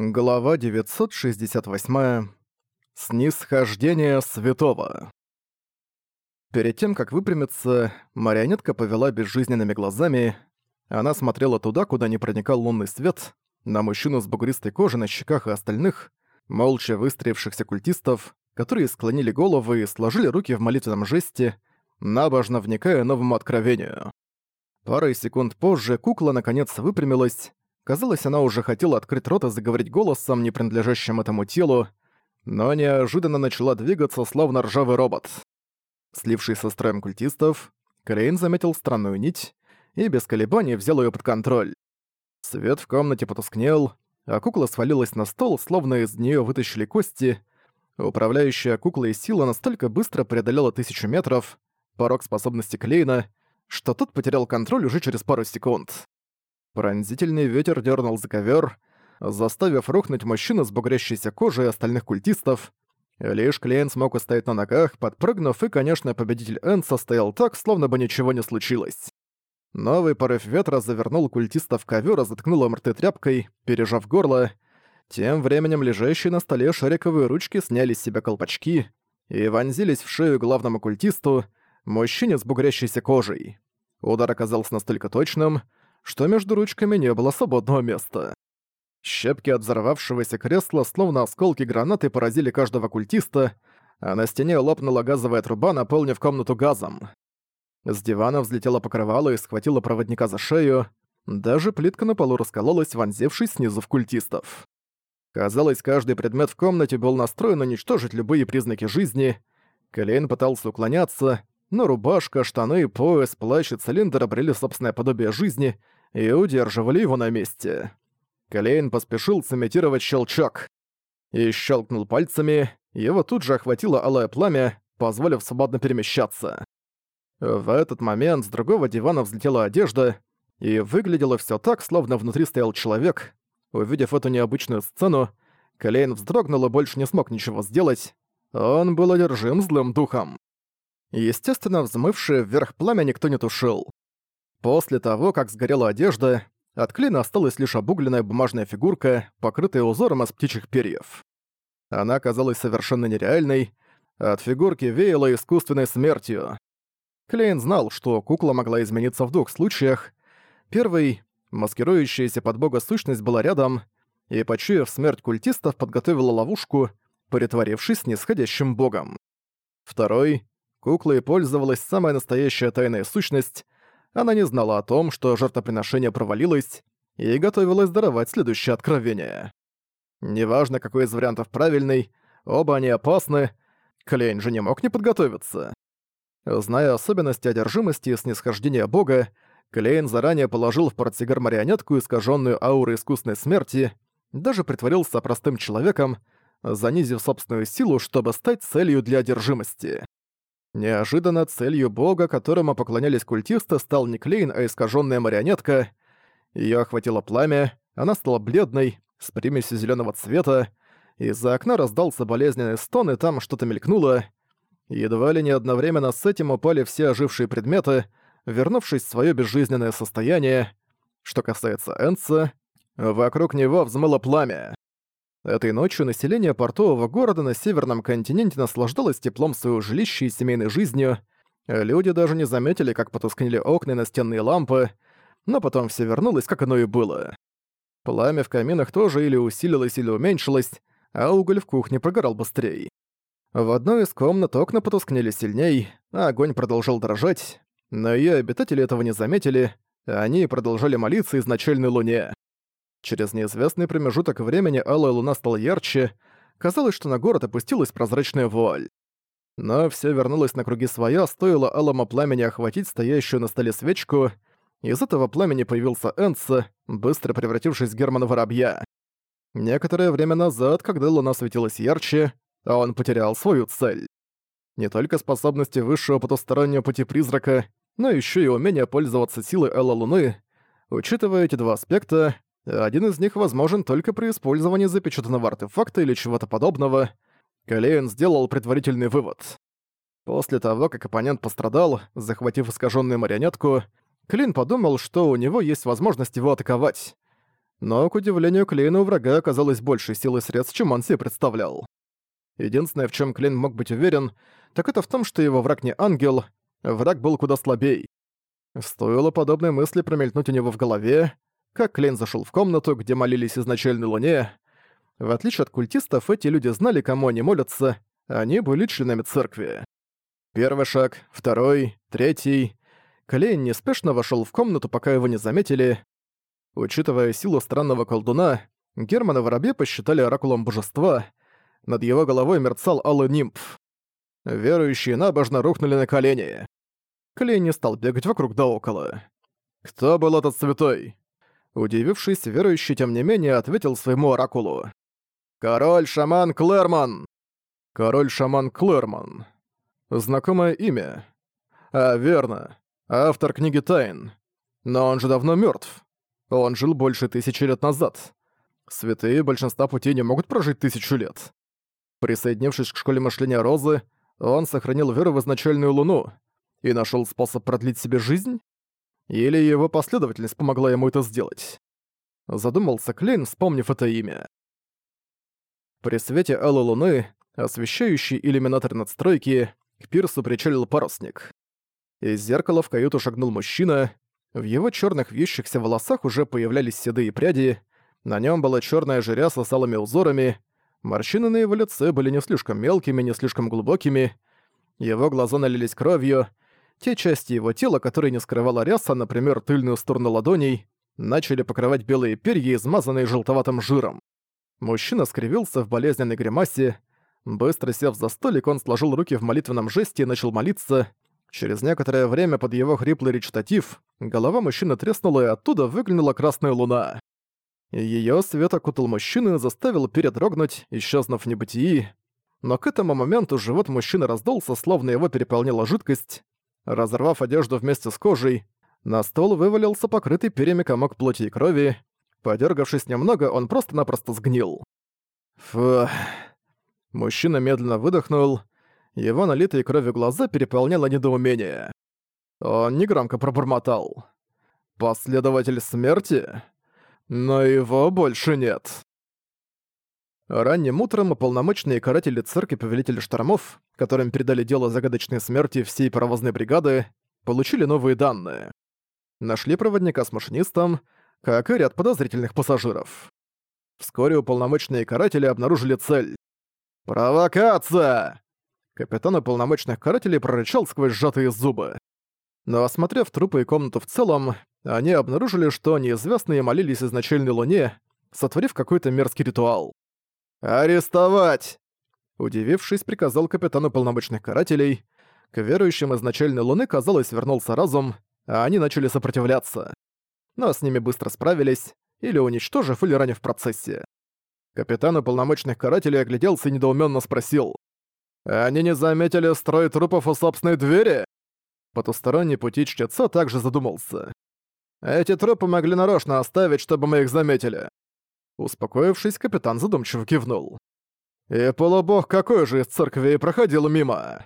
Глава 968. Снисхождение святого. Перед тем, как выпрямиться, марионетка повела безжизненными глазами. Она смотрела туда, куда не проникал лунный свет, на мужчину с бугристой кожей на щеках и остальных, молча выстроившихся культистов, которые склонили головы и сложили руки в молитвенном жесте, набожно вникая новому откровению. Парой секунд позже кукла наконец выпрямилась, Казалось, она уже хотела открыть рот и заговорить голосом, не принадлежащим этому телу, но неожиданно начала двигаться, словно ржавый робот. Слившись со строем культистов, Крейн заметил странную нить и без колебаний взял ее под контроль. Свет в комнате потускнел, а кукла свалилась на стол, словно из нее вытащили кости. Управляющая куклой сила настолько быстро преодолела тысячу метров, порог способности Клейна, что тот потерял контроль уже через пару секунд. Пронзительный ветер дернул за ковер, заставив рухнуть мужчину с бугрящейся кожей и остальных культистов. Лишь клиент смог устоять на ногах, подпрыгнув, и, конечно, победитель Энн состоял так, словно бы ничего не случилось. Новый порыв ветра завернул культиста в ковер и заткнул им тряпкой, пережав горло. Тем временем лежащие на столе шариковые ручки сняли с себя колпачки и вонзились в шею главному культисту, мужчине с бугрящейся кожей. Удар оказался настолько точным, что между ручками не было свободного места. Щепки от взорвавшегося кресла, словно осколки гранаты, поразили каждого культиста, а на стене лопнула газовая труба, наполнив комнату газом. С дивана взлетела покрывало и схватила проводника за шею. Даже плитка на полу раскололась, вонзившись снизу в культистов. Казалось, каждый предмет в комнате был настроен уничтожить любые признаки жизни. Клейн пытался уклоняться, но рубашка, штаны, пояс, плащ и цилиндр обрели собственное подобие жизни — и удерживали его на месте. Клейн поспешил сымитировать щелчок. И щелкнул пальцами, его тут же охватило алое пламя, позволив свободно перемещаться. В этот момент с другого дивана взлетела одежда, и выглядело все так, словно внутри стоял человек. Увидев эту необычную сцену, Клейн вздрогнул и больше не смог ничего сделать. Он был одержим злым духом. Естественно, взмывшее вверх пламя никто не тушил. После того, как сгорела одежда, от клина осталась лишь обугленная бумажная фигурка, покрытая узором из птичьих перьев. Она казалась совершенно нереальной, от фигурки веяло искусственной смертью. Клейн знал, что кукла могла измениться в двух случаях. Первый — маскирующаяся под бога сущность была рядом, и, почуяв смерть культистов, подготовила ловушку, притворившись нисходящим богом. Второй — куклой пользовалась самая настоящая тайная сущность — она не знала о том, что жертвоприношение провалилось, и готовилась даровать следующее откровение. Неважно, какой из вариантов правильный, оба они опасны, Клейн же не мог не подготовиться. Зная особенности одержимости и снисхождения бога, Клейн заранее положил в портсигар марионетку, искаженную аурой искусной смерти, даже притворился простым человеком, занизив собственную силу, чтобы стать целью для одержимости. Неожиданно целью бога, которому поклонялись культисты, стал не Клейн, а искаженная марионетка. Ее охватило пламя, она стала бледной, с примесью зеленого цвета. Из-за окна раздался болезненный стон, и там что-то мелькнуло. Едва ли не одновременно с этим упали все ожившие предметы, вернувшись в свое безжизненное состояние. Что касается Энца, вокруг него взмыло пламя. Этой ночью население портового города на северном континенте наслаждалось теплом своего жилища и семейной жизнью. Люди даже не заметили, как потускнели окна и настенные лампы, но потом все вернулось, как оно и было. Пламя в каминах тоже или усилилось, или уменьшилось, а уголь в кухне прогорал быстрее. В одной из комнат окна потускнели сильней, а огонь продолжал дрожать, но ее обитатели этого не заметили, а они продолжали молиться изначальной луне. Через неизвестный промежуток времени алая луна стала ярче, казалось, что на город опустилась прозрачная вуаль. Но все вернулось на круги своя, стоило алому пламени охватить стоящую на столе свечку, из этого пламени появился Энса, быстро превратившись в Германа Воробья. Некоторое время назад, когда луна светилась ярче, он потерял свою цель. Не только способности высшего потустороннего пути призрака, но еще и умение пользоваться силой Элла Луны. Учитывая эти два аспекта, один из них возможен только при использовании запечатанного артефакта или чего-то подобного. Калейн сделал предварительный вывод. После того, как оппонент пострадал, захватив искаженную марионетку, Клин подумал, что у него есть возможность его атаковать. Но, к удивлению Клейна, у врага оказалось больше силы средств, чем он себе представлял. Единственное, в чем Клин мог быть уверен, так это в том, что его враг не ангел, враг был куда слабей. Стоило подобной мысли промелькнуть у него в голове, как Клейн зашел в комнату, где молились изначальной луне. В отличие от культистов, эти люди знали, кому они молятся, они были членами церкви. Первый шаг, второй, третий. Клейн неспешно вошел в комнату, пока его не заметили. Учитывая силу странного колдуна, Германа Воробье посчитали оракулом божества. Над его головой мерцал алый нимб. Верующие набожно рухнули на колени. Клей не стал бегать вокруг да около. «Кто был этот святой?» Удивившись, верующий тем не менее ответил своему оракулу. «Король-шаман Клэрман!» «Король-шаман Клэрман». Знакомое имя. А, верно. Автор книги «Тайн». Но он же давно мертв. Он жил больше тысячи лет назад. Святые большинства путей не могут прожить тысячу лет. Присоединившись к школе мышления Розы, он сохранил веру в изначальную луну и нашел способ продлить себе жизнь? Или его последовательность помогла ему это сделать. Задумался Клин, вспомнив это имя. При свете алой луны, освещающей иллюминатор надстройки, к пирсу причалил парусник. Из зеркала в каюту шагнул мужчина. В его черных вьющихся волосах уже появлялись седые пряди. На нем была черная жиряса с алыми узорами. Морщины на его лице были не слишком мелкими, не слишком глубокими. Его глаза налились кровью, те части его тела, которые не скрывала ряса, например, тыльную сторону ладоней, начали покрывать белые перья, измазанные желтоватым жиром. Мужчина скривился в болезненной гримасе. Быстро сев за столик, он сложил руки в молитвенном жесте и начал молиться. Через некоторое время под его хриплый речитатив голова мужчины треснула, и оттуда выглянула красная луна. Ее свет окутал мужчину и заставил передрогнуть, исчезнув в небытии. Но к этому моменту живот мужчины раздался, словно его переполнила жидкость, Разорвав одежду вместе с кожей, на стол вывалился покрытый перьями комок плоти и крови. Подергавшись немного, он просто-напросто сгнил. Фух. Мужчина медленно выдохнул. Его налитые кровью глаза переполняло недоумение. Он негромко пробормотал. «Последователь смерти? Но его больше нет». Ранним утром уполномоченные каратели церкви Повелителя Штормов, которым передали дело загадочной смерти всей паровозной бригады, получили новые данные. Нашли проводника с машинистом, как и ряд подозрительных пассажиров. Вскоре уполномоченные каратели обнаружили цель. «Провокация!» Капитан уполномоченных карателей прорычал сквозь сжатые зубы. Но осмотрев трупы и комнату в целом, они обнаружили, что неизвестные молились изначальной луне, сотворив какой-то мерзкий ритуал. «Арестовать!» Удивившись, приказал капитану полномочных карателей. К верующим изначально Луны, казалось, вернулся разум, а они начали сопротивляться. Но с ними быстро справились, или уничтожив, или ранив в процессе. Капитан уполномоченных карателей огляделся и недоуменно спросил. «Они не заметили строй трупов у собственной двери?» Потусторонний пути чтеца также задумался. «Эти трупы могли нарочно оставить, чтобы мы их заметили. Успокоившись, капитан задумчиво кивнул. «И полубог какой же из церкви проходил мимо?»